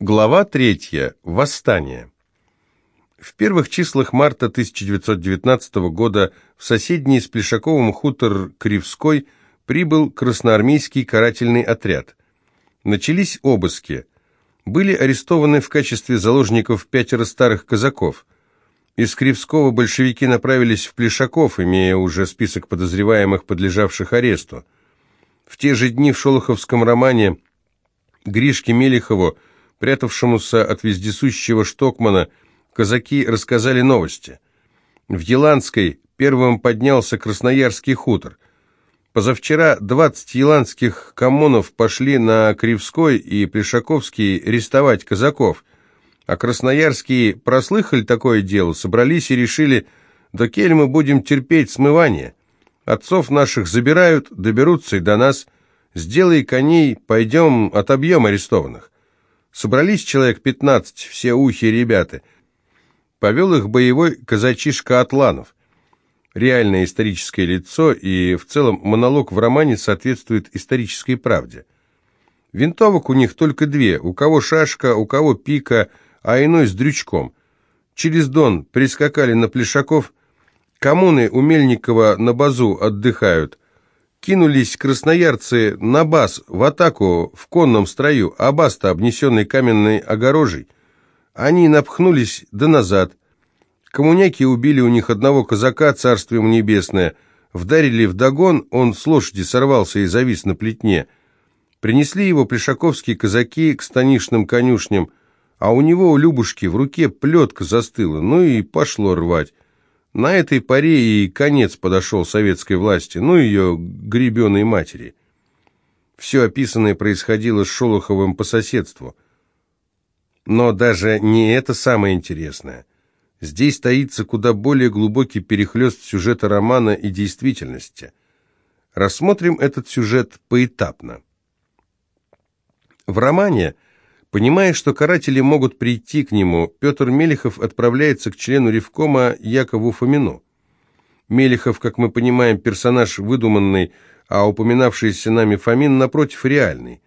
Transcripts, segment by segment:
Глава 3. Восстание. В первых числах марта 1919 года в соседний с Плешаковым хутор Кривской прибыл красноармейский карательный отряд. Начались обыски. Были арестованы в качестве заложников пятеро старых казаков. Из Кривского большевики направились в Плешаков, имея уже список подозреваемых, подлежавших аресту. В те же дни в Шолоховском романе Гришке Мелихову прятавшемуся от вездесущего Штокмана, казаки рассказали новости. В Еланской первым поднялся Красноярский хутор. Позавчера 20 еландских коммунов пошли на Кривской и Плешаковский арестовать казаков, а красноярские прослыхали такое дело, собрались и решили, до кель мы будем терпеть смывание. Отцов наших забирают, доберутся и до нас. Сделай коней, пойдем отобьем арестованных. Собрались человек пятнадцать, все ухи ребята. Повел их боевой казачишка Атланов. Реальное историческое лицо, и в целом монолог в романе соответствует исторической правде. Винтовок у них только две, у кого шашка, у кого пика, а иной с дрючком. Через Дон прискакали на Плешаков, коммуны у Мельникова на базу отдыхают – Кинулись красноярцы на бас, в атаку, в конном строю, а бас-то, обнесенный каменной огорожей. Они напхнулись да назад. Коммуняки убили у них одного казака, царствием небесное. Вдарили в догон, он с лошади сорвался и завис на плетне. Принесли его пришаковские казаки к станишным конюшням, а у него, у Любушки, в руке плетка застыла, ну и пошло рвать. На этой паре и конец подошел советской власти, ну ее гребеной матери. Все описанное происходило с Шолоховым по соседству. Но даже не это самое интересное. Здесь таится куда более глубокий перехлест сюжета романа и действительности. Рассмотрим этот сюжет поэтапно. В романе – Понимая, что каратели могут прийти к нему, Петр Мелехов отправляется к члену Ревкома Якову Фомину. Мелехов, как мы понимаем, персонаж выдуманный, а упоминавшийся нами Фомин, напротив, реальный.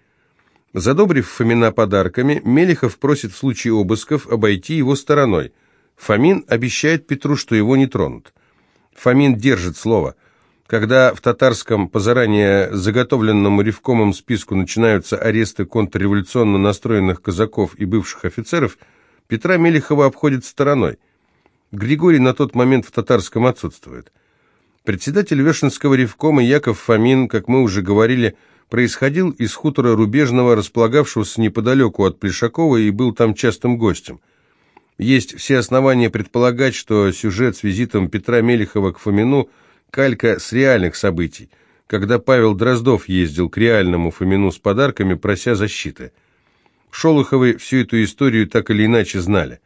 Задобрив Фомина подарками, Мелехов просит в случае обысков обойти его стороной. Фомин обещает Петру, что его не тронут. Фомин держит слово – когда в татарском по заранее заготовленному ревкомом списку начинаются аресты контрреволюционно настроенных казаков и бывших офицеров, Петра Мелехова обходит стороной. Григорий на тот момент в татарском отсутствует. Председатель Вешенского ревкома Яков Фомин, как мы уже говорили, происходил из хутора Рубежного, располагавшегося неподалеку от Плешакова и был там частым гостем. Есть все основания предполагать, что сюжет с визитом Петра Мелехова к Фомину – калька с реальных событий, когда Павел Дроздов ездил к реальному Фомину с подарками, прося защиты. Шолоховы всю эту историю так или иначе знали.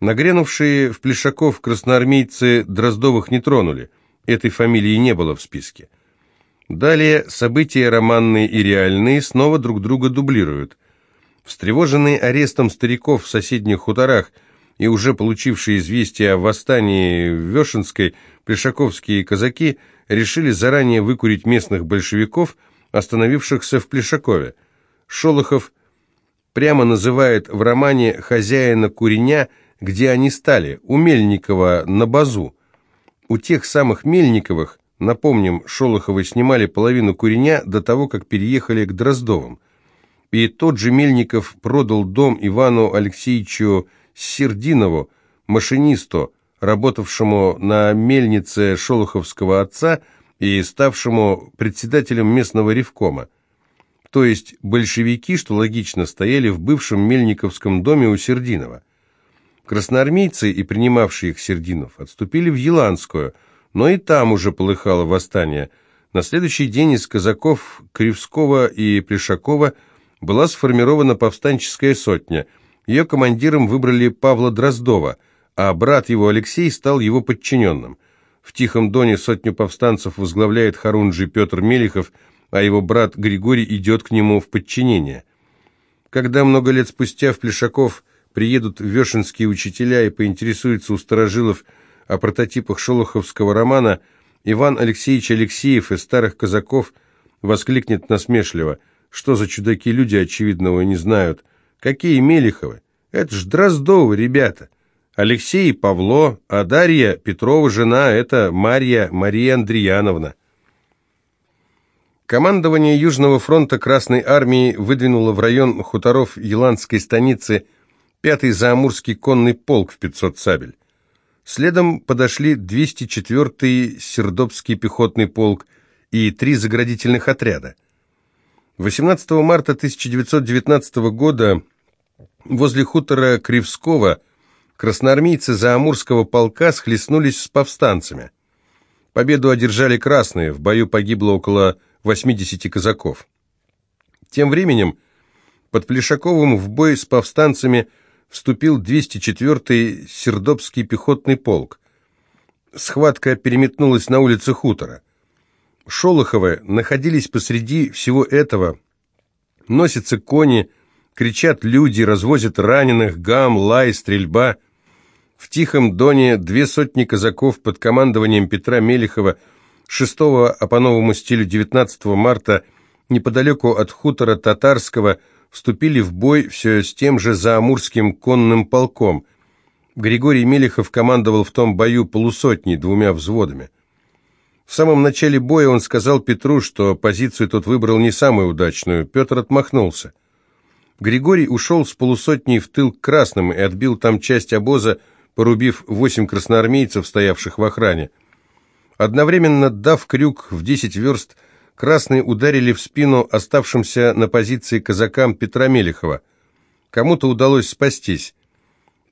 Нагрянувшие в Плешаков красноармейцы Дроздовых не тронули, этой фамилии не было в списке. Далее события романные и реальные снова друг друга дублируют. Встревоженные арестом стариков в соседних хуторах – и уже получившие известие о восстании в Вешенской, плешаковские казаки решили заранее выкурить местных большевиков, остановившихся в Плешакове. Шолохов прямо называет в романе «Хозяина куреня», где они стали, у Мельникова на базу. У тех самых Мельниковых, напомним, Шолоховы снимали половину куреня до того, как переехали к Дроздовым. И тот же Мельников продал дом Ивану Алексеевичу Сердинову, машинисту, работавшему на мельнице Шолоховского отца и ставшему председателем местного ревкома. То есть большевики, что логично, стояли в бывшем Мельниковском доме у Сердинова. Красноармейцы и принимавшие их Сердинов отступили в Еланскую, но и там уже полыхало восстание. На следующий день из казаков Кривского и Плешакова была сформирована повстанческая сотня – ее командиром выбрали Павла Дроздова, а брат его Алексей стал его подчиненным. В Тихом Доне сотню повстанцев возглавляет Харунжий Петр Мелихов, а его брат Григорий идет к нему в подчинение. Когда много лет спустя в Плешаков приедут вешенские учителя и поинтересуются у старожилов о прототипах шолоховского романа, Иван Алексеевич Алексеев из «Старых казаков» воскликнет насмешливо, что за чудаки люди очевидного не знают – Какие Мелиховы? Это ж Дроздовы, ребята. Алексей и Павло, а Дарья Петрова жена, это Марья Мария Андреяновна. Командование Южного фронта Красной Армии выдвинуло в район хуторов Еландской станицы 5-й Заамурский конный полк в 500 сабель. Следом подошли 204-й Сердобский пехотный полк и три заградительных отряда. 18 марта 1919 года возле хутора Кривского красноармейцы Заамурского полка схлестнулись с повстанцами. Победу одержали красные, в бою погибло около 80 казаков. Тем временем под Плешаковым в бой с повстанцами вступил 204-й Сердобский пехотный полк. Схватка переметнулась на улицы хутора. Шолоховы находились посреди всего этого. Носятся кони, кричат люди, развозят раненых, гам, лай, стрельба. В Тихом Доне две сотни казаков под командованием Петра Мелехова – 6 а по новому стилю 19 марта неподалеку от хутора Татарского вступили в бой все с тем же Заамурским конным полком. Григорий Мелехов командовал в том бою полусотней, двумя взводами. В самом начале боя он сказал Петру, что позицию тот выбрал не самую удачную. Петр отмахнулся. Григорий ушел с полусотней в тыл к красным и отбил там часть обоза, порубив восемь красноармейцев, стоявших в охране. Одновременно дав крюк в 10 верст, красные ударили в спину оставшимся на позиции казакам Петра Мелехова. Кому-то удалось спастись.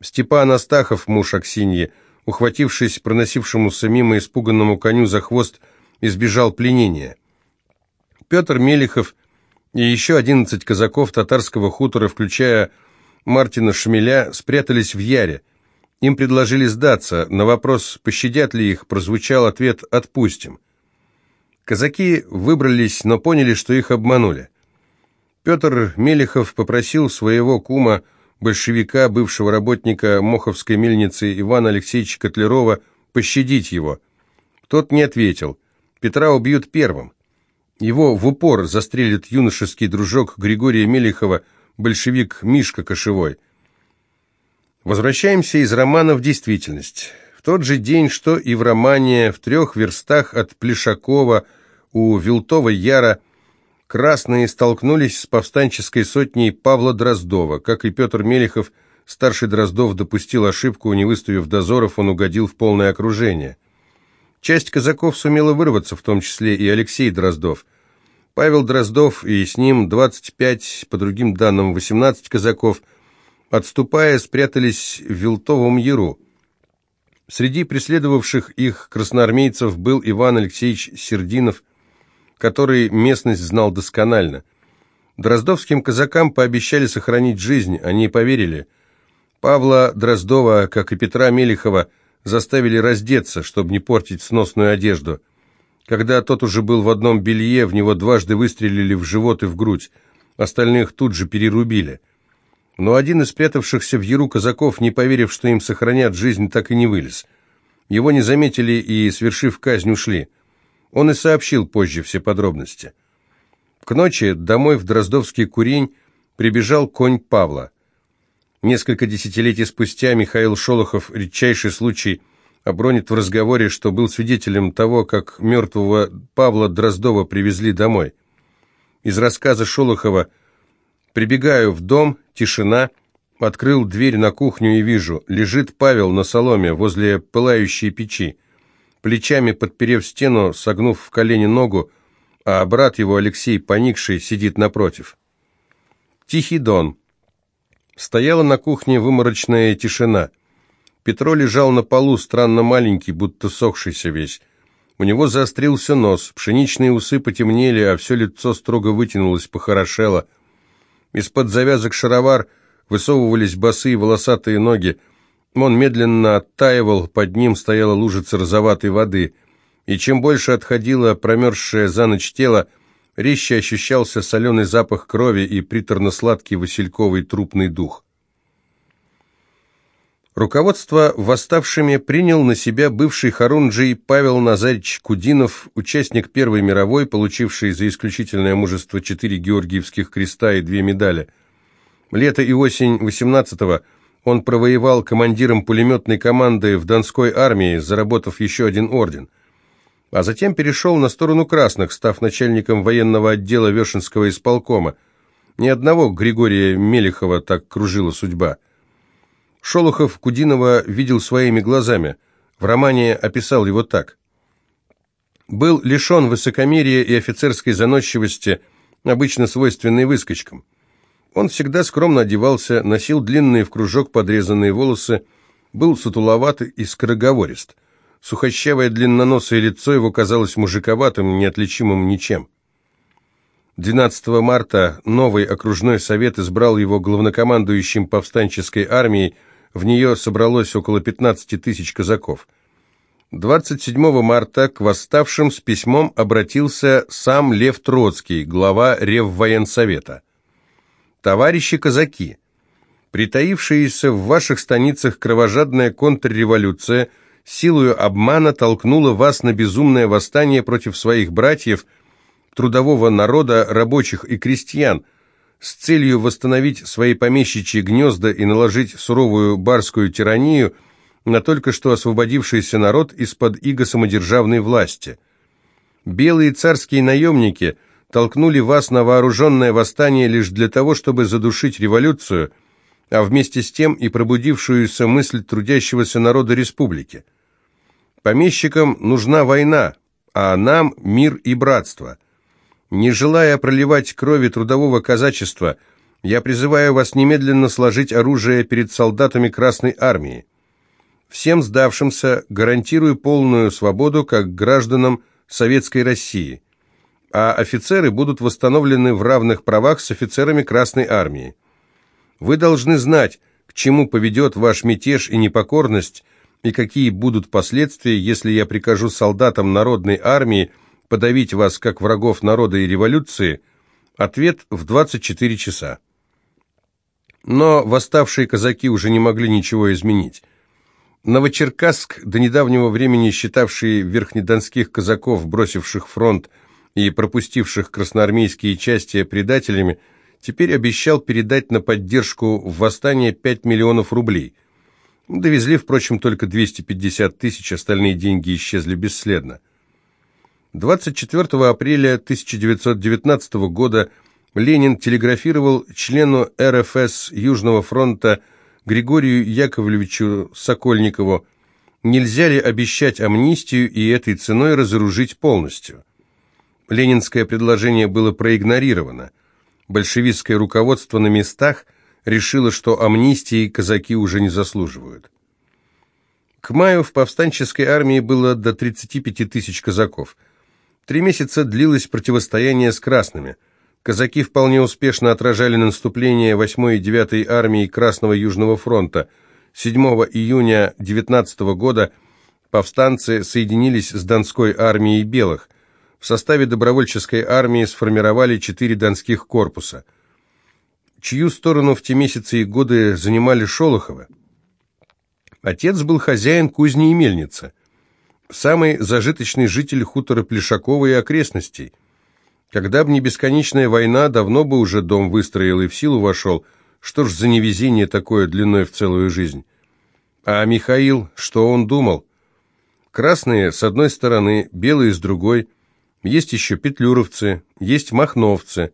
Степан Астахов, муж Аксиньи, ухватившись проносившемуся мимо испуганному коню за хвост, избежал пленения. Петр Мелехов и еще 11 казаков татарского хутора, включая Мартина Шмеля, спрятались в Яре. Им предложили сдаться. На вопрос, пощадят ли их, прозвучал ответ «отпустим». Казаки выбрались, но поняли, что их обманули. Петр Мелехов попросил своего кума, большевика, бывшего работника Моховской мельницы Ивана Алексеевича Котлярова, пощадить его. Тот не ответил. Петра убьют первым. Его в упор застрелит юношеский дружок Григория Мелехова, большевик Мишка Кошевой – Возвращаемся из романа в действительность. В тот же день, что и в романе, в трех верстах от Плешакова у Вилтова Яра красные столкнулись с повстанческой сотней Павла Дроздова. Как и Петр Мелехов, старший Дроздов допустил ошибку, не выставив дозоров, он угодил в полное окружение. Часть казаков сумела вырваться, в том числе и Алексей Дроздов. Павел Дроздов и с ним 25, по другим данным 18 казаков – Отступая, спрятались в Вилтовом Яру. Среди преследовавших их красноармейцев был Иван Алексеевич Сердинов, который местность знал досконально. Дроздовским казакам пообещали сохранить жизнь, они поверили. Павла Дроздова, как и Петра Мелехова, заставили раздеться, чтобы не портить сносную одежду. Когда тот уже был в одном белье, в него дважды выстрелили в живот и в грудь, остальных тут же перерубили. Но один из спрятавшихся в яру казаков, не поверив, что им сохранят жизнь, так и не вылез. Его не заметили и, свершив казнь, ушли. Он и сообщил позже все подробности. К ночи домой в Дроздовский курень прибежал конь Павла. Несколько десятилетий спустя Михаил Шолохов, редчайший случай, обронит в разговоре, что был свидетелем того, как мертвого Павла Дроздова привезли домой. Из рассказа Шолохова Прибегаю в дом, тишина. Открыл дверь на кухню и вижу, лежит Павел на соломе возле пылающей печи. Плечами подперев стену, согнув в колени ногу, а брат его, Алексей, поникший, сидит напротив. Тихий дон. Стояла на кухне выморочная тишина. Петро лежал на полу, странно маленький, будто сохшийся весь. У него заострился нос, пшеничные усы потемнели, а все лицо строго вытянулось, похорошело – из-под завязок шаровар высовывались босые волосатые ноги. Он медленно оттаивал, под ним стояла лужица розоватой воды. И чем больше отходило промерзшее за ночь тело, резче ощущался соленый запах крови и приторно-сладкий васильковый трупный дух. Руководство восставшими принял на себя бывший Харунджий Павел Назарич Кудинов, участник Первой мировой, получивший за исключительное мужество четыре Георгиевских креста и две медали. Лето и осень 18-го он провоевал командиром пулеметной команды в Донской армии, заработав еще один орден. А затем перешел на сторону красных, став начальником военного отдела Вешенского исполкома. Ни одного Григория Мелехова так кружила судьба. Шолохов Кудинова видел своими глазами. В романе описал его так. «Был лишен высокомерия и офицерской заносчивости, обычно свойственной выскочкам. Он всегда скромно одевался, носил длинные в кружок подрезанные волосы, был сутуловат и скороговорист. Сухощавое длинноносое лицо его казалось мужиковатым, неотличимым ничем. 12 марта новый окружной совет избрал его главнокомандующим повстанческой армией, в нее собралось около 15 тысяч казаков. 27 марта к восставшим с письмом обратился сам Лев Троцкий, глава Реввоенсовета. «Товарищи казаки, притаившаяся в ваших станицах кровожадная контрреволюция силою обмана толкнула вас на безумное восстание против своих братьев, трудового народа, рабочих и крестьян, с целью восстановить свои помещичьи гнезда и наложить суровую барскую тиранию на только что освободившийся народ из-под иго самодержавной власти. Белые царские наемники – толкнули вас на вооруженное восстание лишь для того, чтобы задушить революцию, а вместе с тем и пробудившуюся мысль трудящегося народа республики. Помещикам нужна война, а нам мир и братство. Не желая проливать крови трудового казачества, я призываю вас немедленно сложить оружие перед солдатами Красной Армии. Всем сдавшимся гарантирую полную свободу как гражданам Советской России – а офицеры будут восстановлены в равных правах с офицерами Красной Армии. Вы должны знать, к чему поведет ваш мятеж и непокорность, и какие будут последствия, если я прикажу солдатам Народной Армии подавить вас как врагов народа и революции. Ответ в 24 часа. Но восставшие казаки уже не могли ничего изменить. Новочеркасск, до недавнего времени считавший верхнедонских казаков, бросивших фронт, и пропустивших красноармейские части предателями, теперь обещал передать на поддержку в восстание 5 миллионов рублей. Довезли, впрочем, только 250 тысяч, остальные деньги исчезли бесследно. 24 апреля 1919 года Ленин телеграфировал члену РФС Южного фронта Григорию Яковлевичу Сокольникову, нельзя ли обещать амнистию и этой ценой разоружить полностью. Ленинское предложение было проигнорировано. Большевистское руководство на местах решило, что амнистии казаки уже не заслуживают. К маю в повстанческой армии было до 35 тысяч казаков. Три месяца длилось противостояние с красными. Казаки вполне успешно отражали наступление 8 и 9 армии Красного Южного фронта. 7 июня 19 года повстанцы соединились с Донской армией белых – в составе добровольческой армии сформировали четыре донских корпуса. Чью сторону в те месяцы и годы занимали Шолоховы? Отец был хозяин кузни и мельницы, самый зажиточный житель хутора Плешакова и окрестностей. Когда б не бесконечная война, давно бы уже дом выстроил и в силу вошел. Что ж за невезение такое длиной в целую жизнь? А Михаил, что он думал? Красные с одной стороны, белые с другой – есть еще петлюровцы, есть махновцы,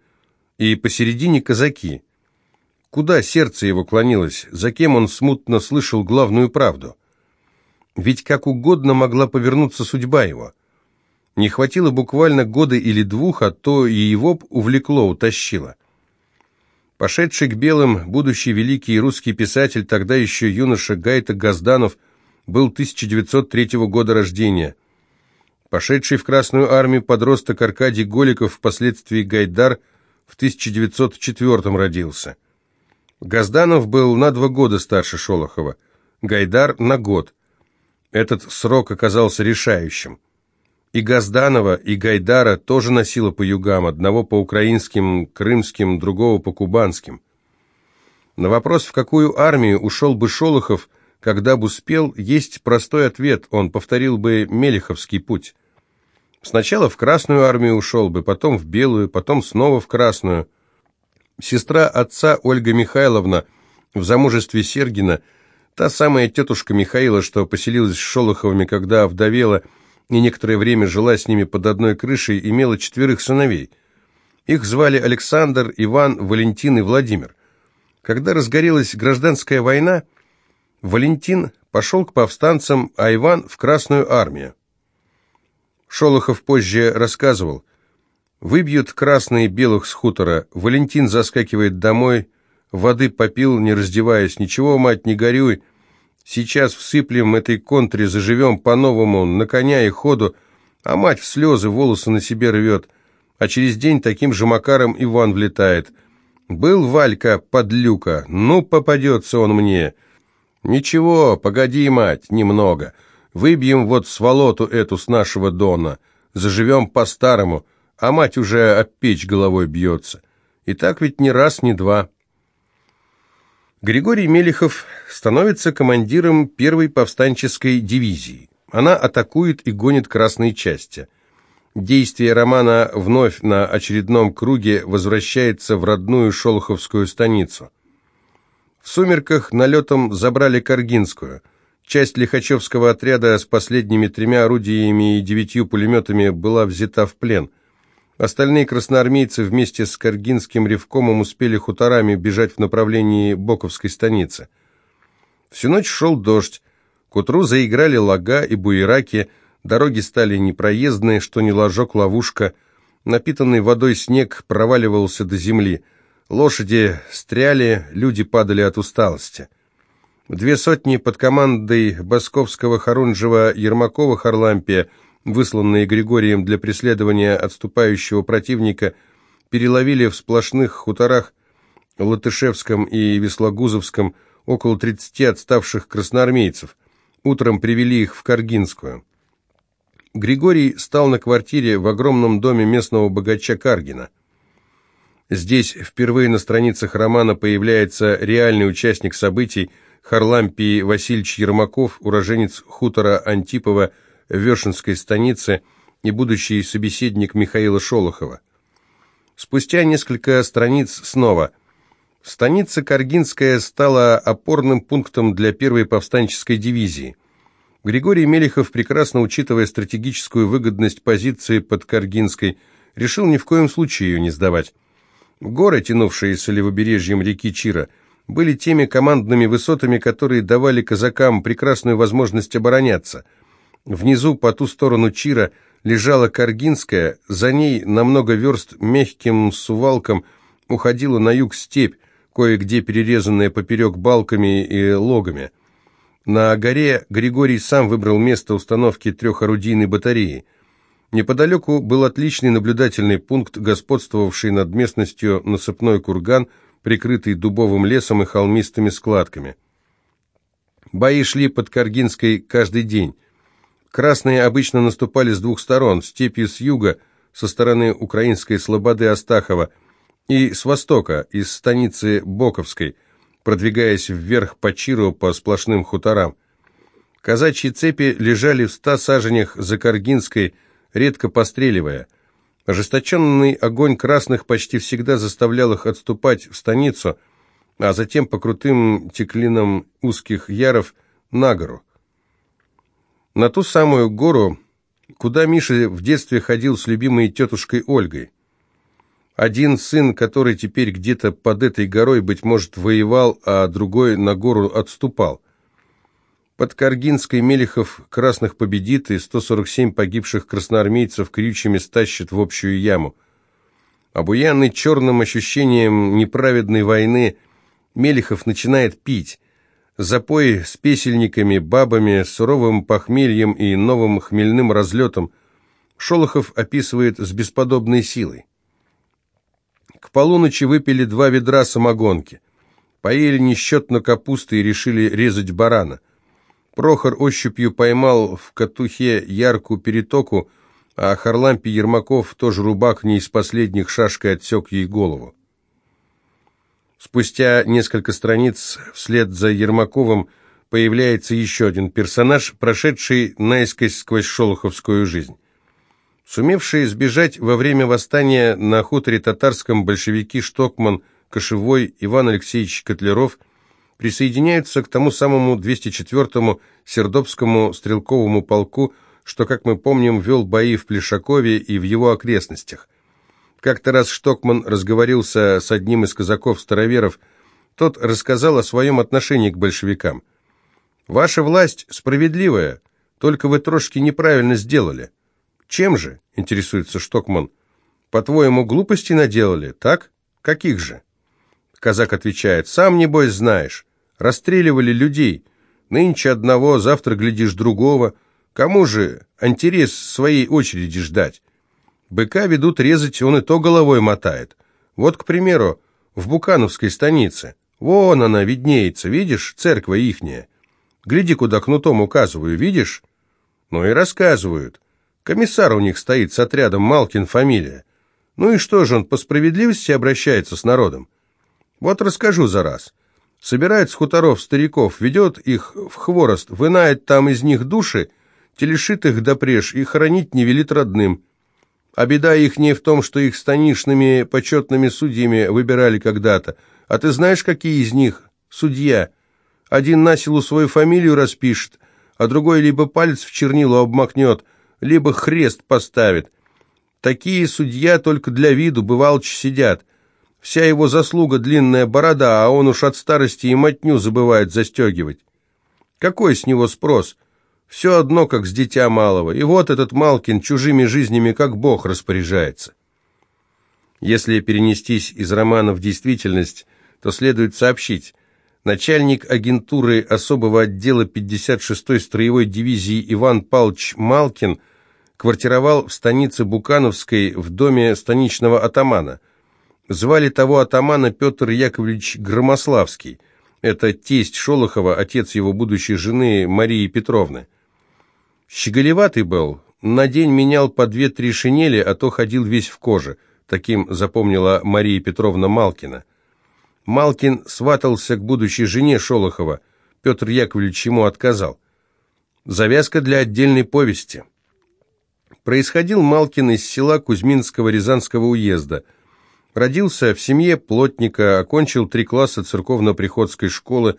и посередине казаки. Куда сердце его клонилось, за кем он смутно слышал главную правду? Ведь как угодно могла повернуться судьба его. Не хватило буквально года или двух, а то и его б увлекло, утащило. Пошедший к белым, будущий великий русский писатель, тогда еще юноша Гайта Газданов, был 1903 года рождения – Пошедший в Красную армию подросток Аркадий Голиков, впоследствии Гайдар, в 1904 родился. Газданов был на два года старше Шолохова, Гайдар на год. Этот срок оказался решающим. И Газданова, и Гайдара тоже носило по югам, одного по украинским, крымским, другого по кубанским. На вопрос, в какую армию ушел бы Шолохов, когда бы успел, есть простой ответ, он повторил бы Мелеховский путь. Сначала в Красную армию ушел бы, потом в Белую, потом снова в Красную. Сестра отца Ольга Михайловна в замужестве Сергина, та самая тетушка Михаила, что поселилась с Шолоховыми, когда овдовела и некоторое время жила с ними под одной крышей, имела четверых сыновей. Их звали Александр, Иван, Валентин и Владимир. Когда разгорелась гражданская война, Валентин пошел к повстанцам, а Иван в Красную армию. Шолохов позже рассказывал, «Выбьют красные белых с хутора, Валентин заскакивает домой, воды попил, не раздеваясь, ничего, мать, не горюй, сейчас всыплем этой контре, заживем по-новому, на коня и ходу, а мать в слезы волосы на себе рвет, а через день таким же макаром Иван влетает. Был Валька подлюка, ну попадется он мне». «Ничего, погоди, мать, немного. Выбьем вот сволоту эту с нашего дона, заживем по-старому, а мать уже об печь головой бьется. И так ведь не раз, не два». Григорий Мелехов становится командиром первой повстанческой дивизии. Она атакует и гонит красные части. Действие романа вновь на очередном круге возвращается в родную Шолоховскую станицу. В сумерках налетом забрали Каргинскую. Часть Лихачевского отряда с последними тремя орудиями и девятью пулеметами была взята в плен. Остальные красноармейцы вместе с Каргинским ревкомом успели хуторами бежать в направлении Боковской станицы. Всю ночь шел дождь. К утру заиграли лага и буераки, дороги стали непроездные, что не ложок ловушка. Напитанный водой снег проваливался до земли – Лошади стряли, люди падали от усталости. Две сотни под командой Басковского, Харунжева, Ермакова, Харлампия, высланные Григорием для преследования отступающего противника, переловили в сплошных хуторах Латышевском и Веслогузовском около 30 отставших красноармейцев. Утром привели их в Каргинскую. Григорий стал на квартире в огромном доме местного богача Каргина. Здесь впервые на страницах романа появляется реальный участник событий Харлампий Васильевич Ермаков, уроженец хутора Антипова Вершинской станицы и будущий собеседник Михаила Шолохова. Спустя несколько страниц снова. Станица Каргинская стала опорным пунктом для первой повстанческой дивизии. Григорий Мелехов, прекрасно учитывая стратегическую выгодность позиции под Каргинской, решил ни в коем случае ее не сдавать. Горы, тянувшиеся левобережьем реки Чира, были теми командными высотами, которые давали казакам прекрасную возможность обороняться. Внизу, по ту сторону Чира, лежала Каргинская, за ней на много верст мягким сувалком уходила на юг степь, кое-где перерезанная поперек балками и логами. На горе Григорий сам выбрал место установки трехорудийной батареи – Неподалеку был отличный наблюдательный пункт, господствовавший над местностью насыпной курган, прикрытый дубовым лесом и холмистыми складками. Бои шли под Каргинской каждый день. Красные обычно наступали с двух сторон, степью с юга, со стороны украинской слободы Астахова, и с востока, из станицы Боковской, продвигаясь вверх по Чиру по сплошным хуторам. Казачьи цепи лежали в ста саженях за Каргинской, редко постреливая. Ожесточенный огонь красных почти всегда заставлял их отступать в станицу, а затем по крутым теклинам узких яров на гору. На ту самую гору, куда Миша в детстве ходил с любимой тетушкой Ольгой. Один сын, который теперь где-то под этой горой, быть может, воевал, а другой на гору отступал. Под Каргинской Мелехов красных победит и 147 погибших красноармейцев крючьями стащит в общую яму. Обуянный черным ощущением неправедной войны, Мелехов начинает пить. Запой с песельниками, бабами, суровым похмельем и новым хмельным разлетом Шолохов описывает с бесподобной силой. К полуночи выпили два ведра самогонки. Поели несчетно капусты и решили резать барана. Прохор ощупью поймал в катухе яркую перетоку, а Харлампий Ермаков, тоже рубак, не из последних шашкой отсек ей голову. Спустя несколько страниц вслед за Ермаковым появляется еще один персонаж, прошедший наискось сквозь шолоховскую жизнь. Сумевшие сбежать во время восстания на хуторе татарском большевики Штокман, Кошевой, Иван Алексеевич Котлеров присоединяются к тому самому 204-му Сердобскому стрелковому полку, что, как мы помним, вел бои в Плешакове и в его окрестностях. Как-то раз Штокман разговорился с одним из казаков-староверов, тот рассказал о своем отношении к большевикам. «Ваша власть справедливая, только вы трошки неправильно сделали». «Чем же?» – интересуется Штокман. «По-твоему, глупости наделали, так? Каких же?» Казак отвечает, «Сам, небось, знаешь. Расстреливали людей. Нынче одного, завтра глядишь другого. Кому же интерес своей очереди ждать? Быка ведут резать, он и то головой мотает. Вот, к примеру, в Букановской станице. Вон она виднеется, видишь, церковь ихняя. Гляди, куда кнутом указываю, видишь? Ну и рассказывают. Комиссар у них стоит с отрядом, Малкин фамилия. Ну и что же он по справедливости обращается с народом? Вот расскажу за раз. Собирает с хуторов стариков, ведет их в хворост, вынает там из них души, телешит их допреж и хоронить не велит родным. А беда их не в том, что их станишными почетными судьями выбирали когда-то. А ты знаешь, какие из них судья? Один на силу свою фамилию распишет, а другой либо палец в чернилу обмакнет, либо хрест поставит. Такие судья только для виду, бывалчи сидят. Вся его заслуга длинная борода, а он уж от старости и мотню забывает застегивать. Какой с него спрос? Все одно, как с дитя малого. И вот этот Малкин чужими жизнями, как бог, распоряжается. Если перенестись из романа в действительность, то следует сообщить. Начальник агентуры особого отдела 56-й строевой дивизии Иван Павлович Малкин квартировал в станице Букановской в доме станичного атамана. Звали того атамана Петр Яковлевич Громославский. Это тесть Шолохова, отец его будущей жены Марии Петровны. Щеголеватый был, на день менял по две-три шинели, а то ходил весь в коже. Таким запомнила Мария Петровна Малкина. Малкин сватался к будущей жене Шолохова. Петр Яковлевич ему отказал. Завязка для отдельной повести. Происходил Малкин из села Кузьминского Рязанского уезда. Родился в семье плотника, окончил три класса церковно-приходской школы.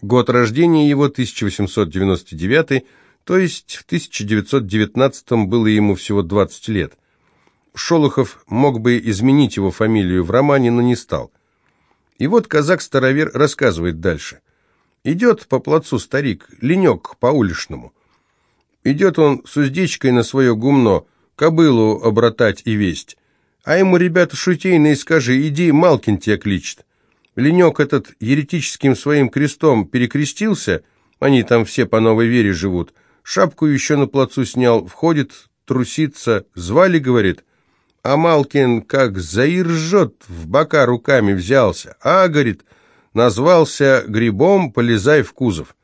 Год рождения его 1899 то есть в 1919-м было ему всего 20 лет. Шолохов мог бы изменить его фамилию в романе, но не стал. И вот казак-старовер рассказывает дальше. Идет по плацу старик, ленек по уличному. Идет он с уздечкой на свое гумно, кобылу обратать и весть. А ему ребята шутейные скажи, иди, Малкин тебя кличет. Ленек этот еретическим своим крестом перекрестился, они там все по новой вере живут, Шапку еще на плацу снял, входит, трусится, звали, говорит. А Малкин как заиржет, в бока руками взялся. А, говорит, назвался грибом, полезай в кузов.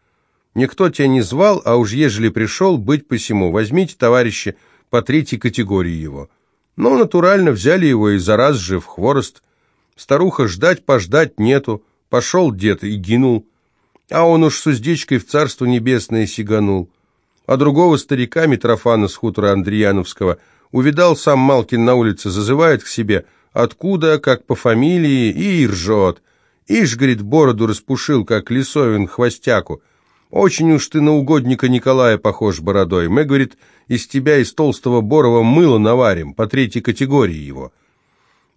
Никто тебя не звал, а уж ежели пришел, быть посему. Возьмите, товарищи, по третьей категории его. Ну, натурально взяли его и за раз же в хворост. Старуха ждать-пождать нету. Пошел дед и гинул. А он уж с уздечкой в царство небесное сиганул а другого старика, Митрофана с хутора Андреяновского, увидал сам Малкин на улице, зазывает к себе, откуда, как по фамилии, и ржет. Ишь, говорит, бороду распушил, как лесовин хвостяку. Очень уж ты на угодника Николая похож бородой. Мы, говорит, из тебя из толстого борова мыло наварим, по третьей категории его.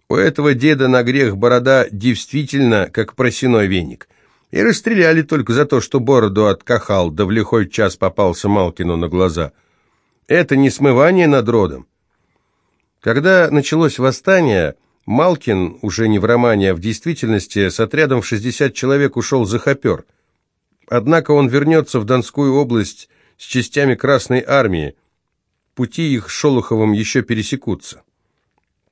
У этого деда на грех борода действительно как просеной веник. И расстреляли только за то, что бороду откахал, да в лихой час попался Малкину на глаза. Это не смывание над родом. Когда началось восстание, Малкин, уже не в романе, а в действительности, с отрядом в 60 человек ушел за хопер. Однако он вернется в Донскую область с частями Красной Армии. Пути их Шолоховым еще пересекутся.